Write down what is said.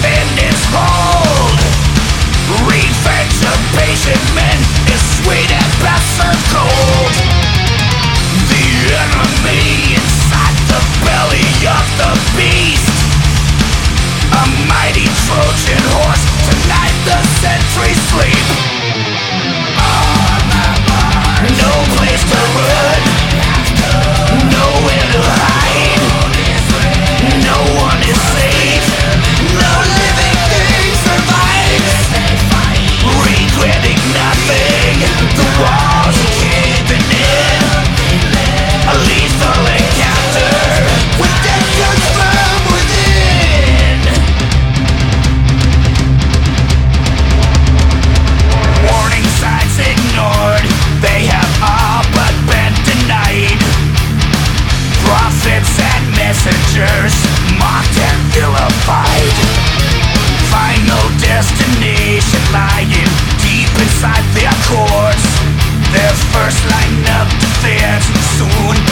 within its hold. Revenge of patient men is sweet ambassador. soon